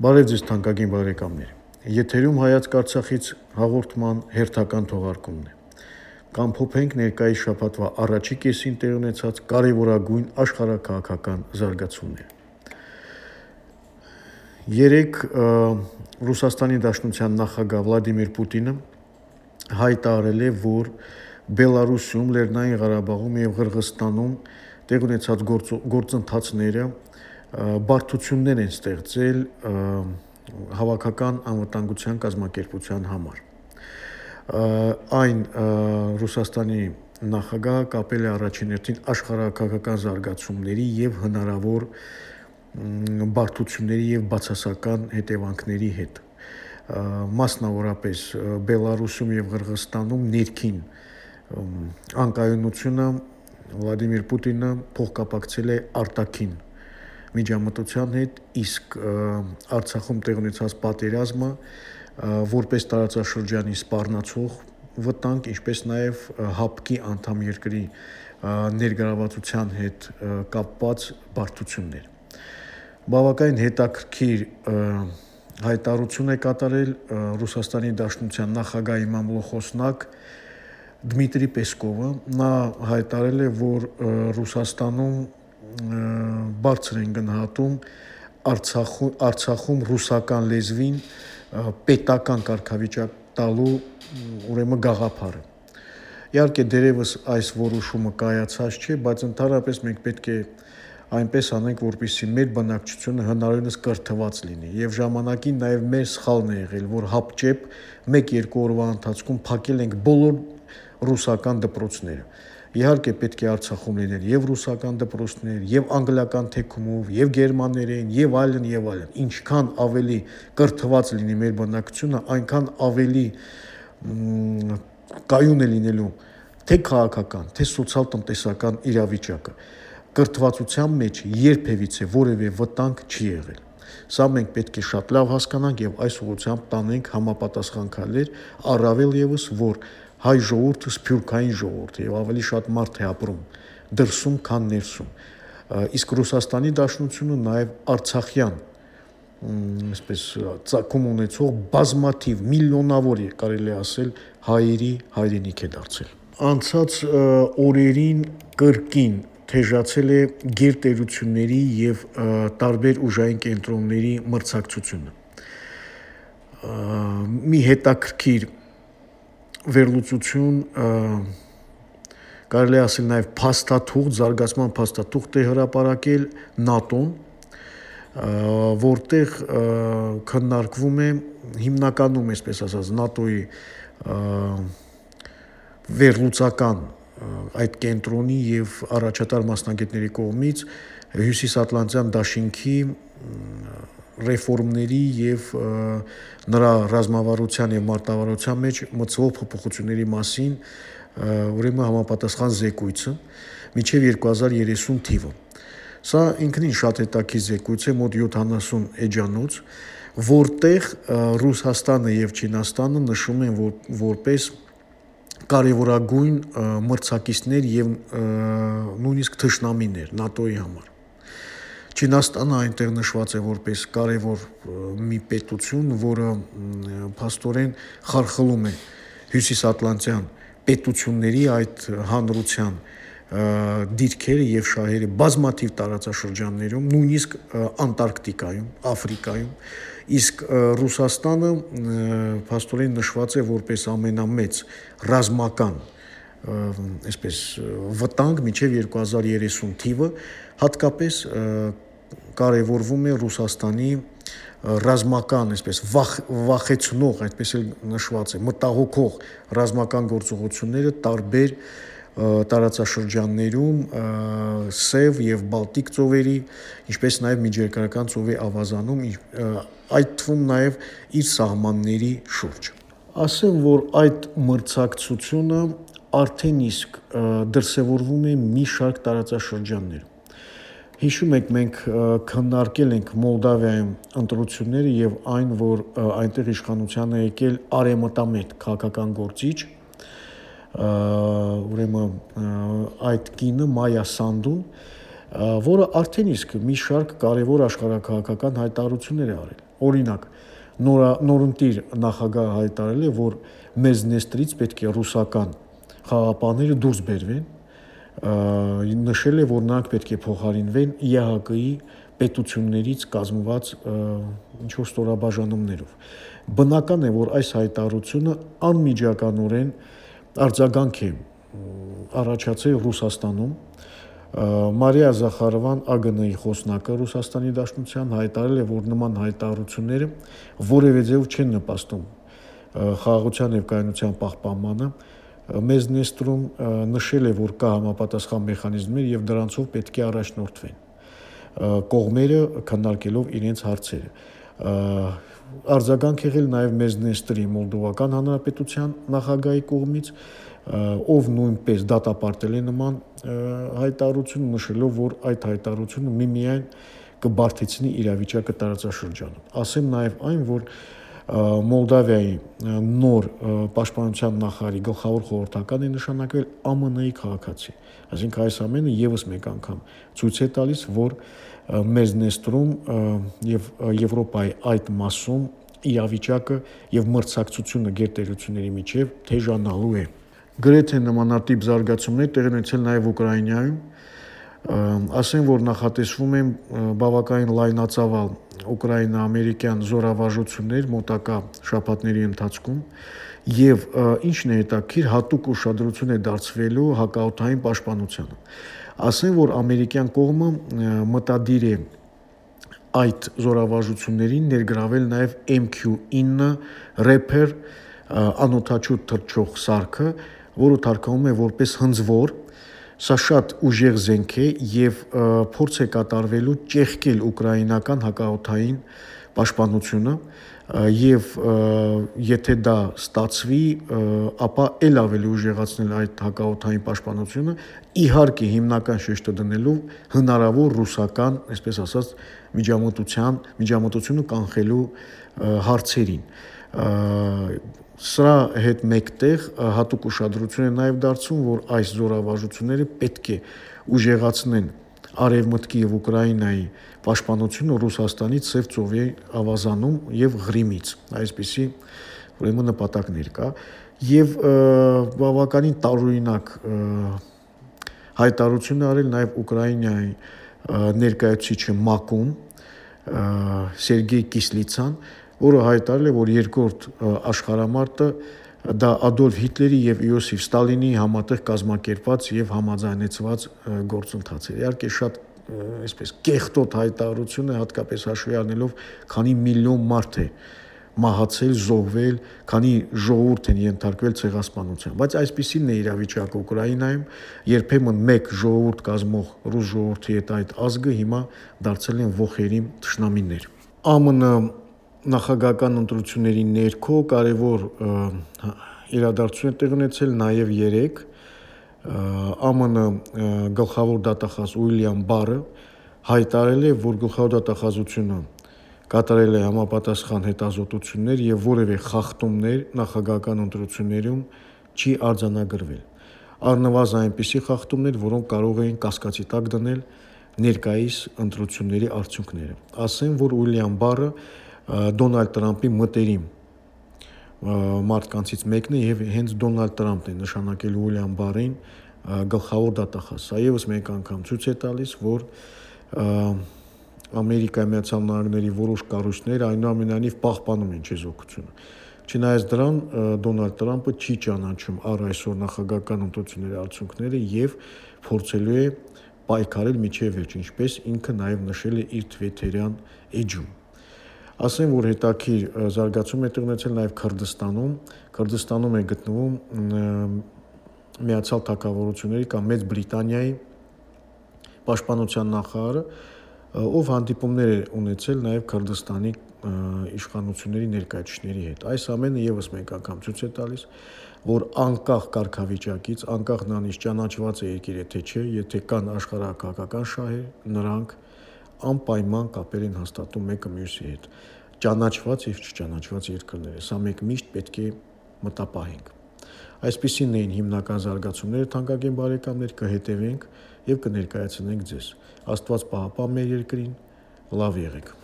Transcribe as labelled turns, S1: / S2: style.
S1: Բարև ձեզ թանկագին բարեկամներ։ Եթերում հայացք Արցախից հաղորդման հերթական թողարկումն է։ Կամփոփենք ներկայիս շաբաթվա առաջի կեսին տեղ ունեցած կարևորագույն աշխարհակաղակական զարգացումները։ Երեք Ռուսաստանի Դաշնության նախագահ Վլադիմիր Պուտինը հայտարարել է, որ Բելարուսում, Լեռնային Ղարաբաղում եւ Ղրղստանում տեղ ունեցած գործընթացները բարդություններ են ստեղծել հավաքական անվտանգության կազմակերպության համար։ Այն Ռուսաստանի նախագահը կապել է առաջին հերթին աշխարհակաղակական զարգացումների եւ հնարավոր բարդությունների եւ բացասական հետևանքների հետ մասնավորապես Բելարուսում եւ Ղրղստանում ներքին անկայունությունը Վլադիմիր Պուտինը փոխկապակցել է արտաքին միջամտության հետ, իսկ Արցախում տեղ ունեցած պատերազմը որպես տարածաշրջանի սպառնացող վտանգ, ինչպես նաև հապկի անդամ երկրի ներգրավվածության հետ կապված բարդություններ։ Բավականին հետաքրքիր հայտարարություն է կատարել Ռուսաստանի Դաշնության նախագահ Իմամլո խոսնակ Դմիտրի Պեսկովը։ Նա հայտարարել է, որ Ռուսաստանում բարձր են գնահատում Արցախում Արցախում ռուսական լեզվին պետական կարգավիճակ տալու ուրեմն գաղափարը։ Իհարկե դերևս այս որոշումը կայացած չէ, բայց ընդհանրապես մենք պետք է այնպես անենք, որպեսզի մեր բնակչությունը հնարավորինս կրթված լինի։ Եվ ժամանակին նաև մեր սխալն է եղել, որ հապճեպ 1-2 օրվա ընթացքում փակել ենք բոլոր ռուսական դպրոցները Իհարկե պետք է Արցախում լինել եւ ռուսական դպրոցներ, եւ անգլիական թեկումով, եւ գերմաներեն, եւ այլն եւ այլն։ Ինչքան ավելի կրթված լինի մեր բնակչությունը, այնքան ավելի կայուն է լինելու թե քաղաքական, թե սոցիալ-տնտեսական իրավիճակը։ Կրթվածության մեջ երբևիցե որևէ վտանգ չի եղել։ Սա մենք պետք է շատ լավ հասկանանք եւ այս ուղղությամբ տանենք համապատասխան քայլեր, առավել եւս որ հայ ժողովուրդը սփյուռքային ժողովուրդ է եւ ավելի շատ մարդ է ապրում դրսում, քան ներսում։ Իսկ Ռուսաստանի Դաշնությունը նաեւ Արցախյան այսպես ցակում ունեցող բազմաթիվ միլիոնավոր է կարելի ասել հայերի հայրենիք է դարձել։ Անցած օրերին կրկին թեժացել է գերտերությունների եւ տարբեր ուժային կենտրոնների մրցակցությունը։ Մի հետաքրքիր վերլուծություն կարելի ասել նաև փաստաթուղթ, զարգացման փաստաթուղթ է հրապարակել ՆԱՏՕ-ն, որտեղ քննարկվում է հիմնականում, այսպես ասած, ՆԱՏՕ-ի վերլուծական այդ կենտրոնի եւ առաջատար մասնագետների կողմից Հյուսիսատլանտյան դաշինքի ռեֆորմների եւ նրա ռազմավարության եւ մարտավարության մեջ մտցվող փոփոխությունների մասին ուրեմն համապատասխան զեկույցը միջև 2030 թիվը։ Սա ինքնին շատ հետաքրքիր զեկույց է, մոտ 70 էջանոց, որտեղ Ռուսաստանը եւ Չինաստանը նշում են որ, որպես կարևորագույն մրցակիցներ եւ նույնիսկ թշնամիներ ՆԱՏՕ-ի համար։ Չինաստանը այնտեղ նշված է որպես կարևոր մի պետություն, որը փաստորեն խարխլում է հյուսիսատլանտյան պետությունների այդ հանրության դիրքերը եւ շահերը բազմաթիվ տարածաշրջաններում, նույնիսկ Անտարկտիկայում, Աֆրիկայում, իսկ Ռուսաստանը փաստորեն նշված է որպես ամենամեծ ռազմական այսպես վտանգ միջև 2030 թիվը հատկապես կարևորվում է Ռուսաստանի ռազմական, այսպես վախ, վախեցնող, այդպես էլ նշված է, մտահոգող ռազմական գործողությունները տարբեր տարածաշրջաններում Սև եւ Բալտիկ ծովերի, ինչպես նաեւ միջերկրական ծովի ավազանում, այդ թվում նաեւ իր սահմանների շուրջ։ Ասեմ, որ այդ մրցակցությունը արդեն իսկ դրսևորվում է մի շարք տարածաշրջաններում Հիշում եք մենք քննարկել ենք Մոլդավիայում ընտրությունները եւ այն, որ այնտեղ իշխանության է եկել արեմտամետ քաղաքական գործիչ, ուրեմն այդ կինը Մայա Սանդուն որը արդեն իսկ մի շարք կարևոր աշխարհակահաղական հայտարարություններ է արել։ Օրինակ, նորա նորընտիր նախագահը հայտարարել է, որ մեզ նեստրից պետք է ռուսական խաղապանները դուրս բերվեն, նշել է, որ նրանք պետք է փոխարինվեն ԵՀԿ-ի պետություններից կազմված ինչ որ ստորաբաժանումներով։ Բնական է, որ այս հայտարարությունը անմիջականորեն արձագանք է առաջացել Ռուսաստանում Մարիա Զախարովան ԱԳՆ-ի խոսնակը Ռուսաստանի Դաշնության հայտարարել է, որ նման հայտարարությունները որևէ ձև չեն նպաստում խաղաղության եւ կայունության պահպանմանը մեզ Նեստրում նշել է, որ կա համապատասխան մեխանիզմներ եւ դրանցով պետք է առաջնորդվեն կողմերը քննարկելով իրենց հարցերը արձագանք եղել նաև մեզ Նեստրի Մոլդովական Հանրապետության նախագահի կողմից ով նույնպես դատապարտել է նման հայտարարություն նշելով, որ այդ հայտարարությունը միմիայն կբարթեցնի իրավիճակը տարածաշրջանում։ Ասեմ նաև այն, որ Մոլդավիայի նոր պաշտպանության նախարարի գլխավոր խորհրդական է նշանակվել ԱՄՆ-ի քաղաքացի։ Այսինքն այս ամենը եւս մեկ անգամ ցույց է տալիս, որ մեզ նեստրում եւ Եվրոպայի այդ մասում իրավիճակը եւ մրցակցությունը գերտերությունների միջև թեժանալու է։ Գրեթե նմանատիպ զարգացումներ տեղի ունեցել նաեւ Ուկրաինայում ասեն, որ նախատեսվում են բավականին լայնածավալ ուկրաինա-ամերիկյան զորավարժություններ մոտակա շաբաթների ընթացքում եւ ինչն է հետաքրիր հատուկ ուշադրություն է դարձվելու հակաօթային պաշտպանությանը։ Ասեն, որ ամերիկյան կողմը մտադիր է այդ զորավարժություններին ներգրավել նաև MQ-9 Reaper անօթաչու թռչող սարքը, որը թարգմանվում է որպես հնձվոր, Սա շատ ուժեղ զենք է եւ փորձ է կատարվելու ճեղքել ուկրաինական հակաօթային պաշտպանությունը եւ եթե դա ստացվի, ապա ել ավելի ուժեղացնել այդ հակաօթային պաշտպանությունը, իհարկե հիմնական շեշտը դնելու հնարավոր ռուսական, այսպես ասած, միջամտության, միջամտությունը կանխելու հարցերին Սրա հետ մեկտեղ հատուկ ուշադրություն է նաև դարձում, որ այս զորավարժությունները պետք է ուժեղացնեն Արևմուտքի եւ Ուկրաինայի պաշտպանությունը Ռուսաստանի ծև ծովի ավազանում եւ Ղրիմից։ Այսպիսի ուրեմն նպատակներ կա եւ բավականին տարօրինակ հայտարարություն արել նաև Ուկրաինայի ներկայացուցիչը ՄԱԿ-ում Սերգեյ Կիսլիցան, որը հայտարարել է, որ երկրորդ աշխարհամարտը դա Ադոլֆ Հիտլերի եւ Իոսիֆ Ստալինի համատեղ կազմակերպված եւ համաձայնեցված գործընթաց է։ Իհարկե շատ այսպես կեղտոտ հայտարարություն է հատկապես հաշվի առնելով, քանի միլիոն մարդ է մահացել, զոհվել, քանի ժողովուրդ են ենթարկվել ցեղասպանության։ Բայց այսպեսին է իրավիճակը Ուկրաինայում, երբեմն մեկ ժողովուրդ կազմող ռուս ժողովրդի հետ այդ ազգը հիմա դարձել են ողերի ճշնամիներ։ ԱՄՆ նախագահական ընտրությունների ներքո կարևոր իրադարձություն տեղ ունեցել նաև 3 ԱՄՆ գլխավոր դատախազ Ուիլյամ Բարը հայտարարել է, որ գլխավոր դատախազությունը կատարել է համապատասխան հետազոտություններ եւ որևէ խախտումներ նախագահական ընտրություններում չի արձանագրվել։ Առնվազն այնպիսի խախտումներ, որոնք կարող էին կասկածի տակ դնել ներկայիս ընտրությունների արդյունքները։ Ասեմ, որ Ուիլյամ Բարը Դոնալդ Տրամփի մտերիմ մարդկանցից մեկն է եւ հենց Դոնալդ Տրամփն է նշանակել Ուիլյամ Բարին գլխավոր դատախազ։ Սա եւս մեկ անգամ ցույց է տալիս, որ Ամերիկայի Միացյալ Նահանգների որոշ կառույցներ այնուամենայնիվ պահպանում են չեզոքությունը։ Չնայած դրան Դոնալդ Տրամփը չի ճանաչում առ այսօր նախագահական ընտրությունների արդյունքները եւ փորձելու է պայքարել միջև վերջ, ինչպես ինքը նաև նշել է իր Twitter-յան էջում։ Ասեմ, որ հետաքրիր զարգացում է տեղ ունեցել նաև Քրդստանում։ Քրդստանում է գտնվում Միացյալ Թագավորությունների կամ Մեծ Բրիտանիայի պաշտպանության նախարարը, ով հանդիպումներ է ունեցել նաև Քրդստանի իշխանությունների ներկայացուցիչների հետ։ Այս ամենը եւս մեկ անգամ ցույց է տալիս, որ անկախ կարգավիճակից, անկախ նրանից ճանաչված է երկիրը թե չէ, եթե կան աշխարհակահաղական շահեր, նրանք անպայման կապեր են հաստատում մեկը մյուսի հետ ճանաչված եւ չճանաչված երկրները սա մեկ միշտ պետք է մտապահենք այսպիսին էին հիմնական զարգացումները թանկագին բարեկամներ կհետևենք եւ կներկայացնենք ձեզ աստված պահապան մեր երկրին լավ եղեք